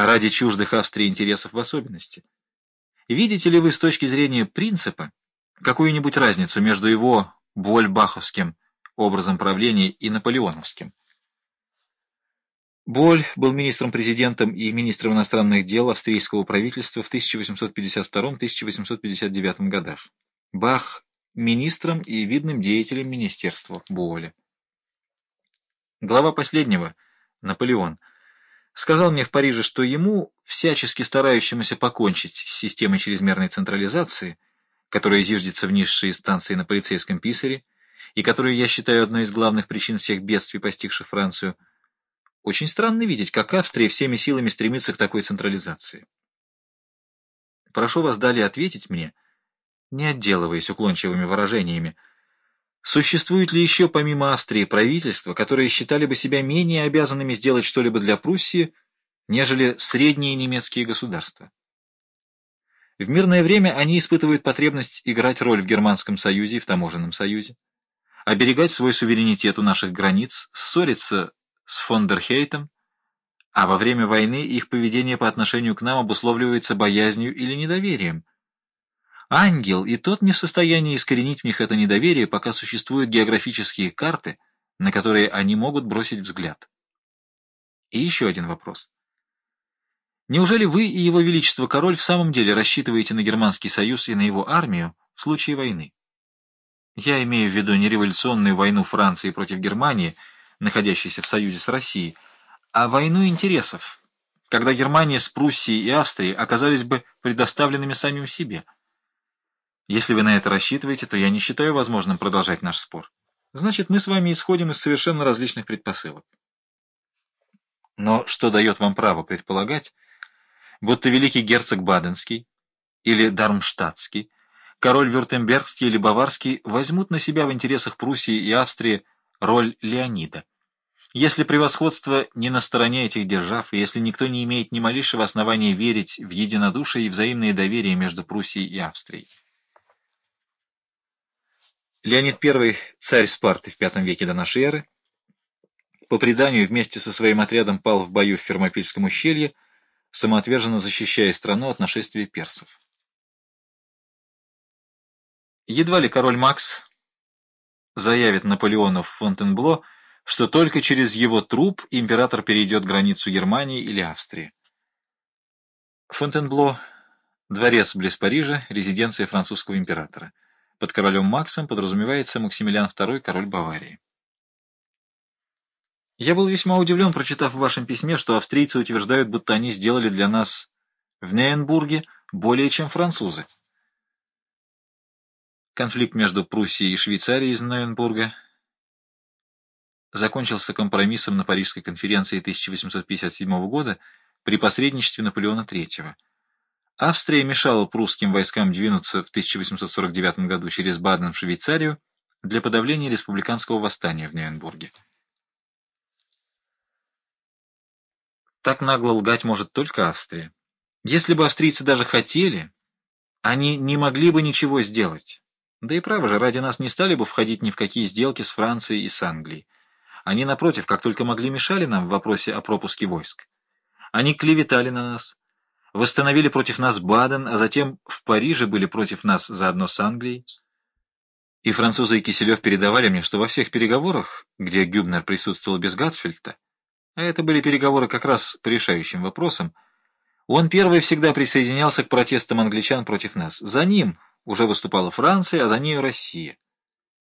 а ради чуждых Австрии интересов в особенности. Видите ли вы с точки зрения принципа какую-нибудь разницу между его Больбаховским образом правления и наполеоновским? Боль был министром-президентом и министром иностранных дел австрийского правительства в 1852-1859 годах. Бах – министром и видным деятелем министерства Боля. Глава последнего, Наполеон, сказал мне в Париже, что ему, всячески старающемуся покончить с системой чрезмерной централизации, которая зиждется в низшей инстанции на полицейском писаре, и которую я считаю одной из главных причин всех бедствий, постигших Францию, очень странно видеть, как Австрия всеми силами стремится к такой централизации. Прошу вас далее ответить мне, не отделываясь уклончивыми выражениями, Существуют ли еще помимо Австрии правительства, которые считали бы себя менее обязанными сделать что-либо для Пруссии, нежели средние немецкие государства? В мирное время они испытывают потребность играть роль в Германском союзе и в таможенном союзе, оберегать свой суверенитет у наших границ, ссориться с Фондерхейтом, а во время войны их поведение по отношению к нам обусловливается боязнью или недоверием, Ангел и тот не в состоянии искоренить в них это недоверие, пока существуют географические карты, на которые они могут бросить взгляд. И еще один вопрос. Неужели вы и его величество король в самом деле рассчитываете на Германский союз и на его армию в случае войны? Я имею в виду не революционную войну Франции против Германии, находящейся в союзе с Россией, а войну интересов, когда Германия с Пруссией и Австрией оказались бы предоставленными самим себе – если вы на это рассчитываете, то я не считаю возможным продолжать наш спор. Значит, мы с вами исходим из совершенно различных предпосылок. Но что дает вам право предполагать, будто великий герцог Баденский или Дармштадтский, король Вюртембергский или Баварский возьмут на себя в интересах Пруссии и Австрии роль Леонида? Если превосходство не на стороне этих держав, и если никто не имеет ни малейшего основания верить в единодушие и взаимное доверие между Пруссией и Австрией. Леонид I, царь Спарты в V веке до нашей эры, по преданию вместе со своим отрядом пал в бою в Фермопильском ущелье, самоотверженно защищая страну от нашествия персов. Едва ли король Макс заявит Наполеону в Фонтенбло, что только через его труп император перейдет границу Германии или Австрии. Фонтенбло – дворец близ Парижа, резиденция французского императора. Под королем Максом подразумевается Максимилиан II, король Баварии. Я был весьма удивлен, прочитав в вашем письме, что австрийцы утверждают, будто они сделали для нас в Нейнбурге более чем французы. Конфликт между Пруссией и Швейцарией из Нейнбурга закончился компромиссом на Парижской конференции 1857 года при посредничестве Наполеона III. Австрия мешала прусским войскам двинуться в 1849 году через Баден в Швейцарию для подавления республиканского восстания в Нюрнбурге. Так нагло лгать может только Австрия. Если бы австрийцы даже хотели, они не могли бы ничего сделать. Да и право же, ради нас не стали бы входить ни в какие сделки с Францией и с Англией. Они, напротив, как только могли, мешали нам в вопросе о пропуске войск. Они клеветали на нас, восстановили против нас Баден, а затем в Париже были против нас заодно с Англией. И французы и Киселев передавали мне, что во всех переговорах, где Гюбнер присутствовал без Гатсфельта, а это были переговоры как раз по решающим вопросам, он первый всегда присоединялся к протестам англичан против нас. За ним уже выступала Франция, а за нею Россия.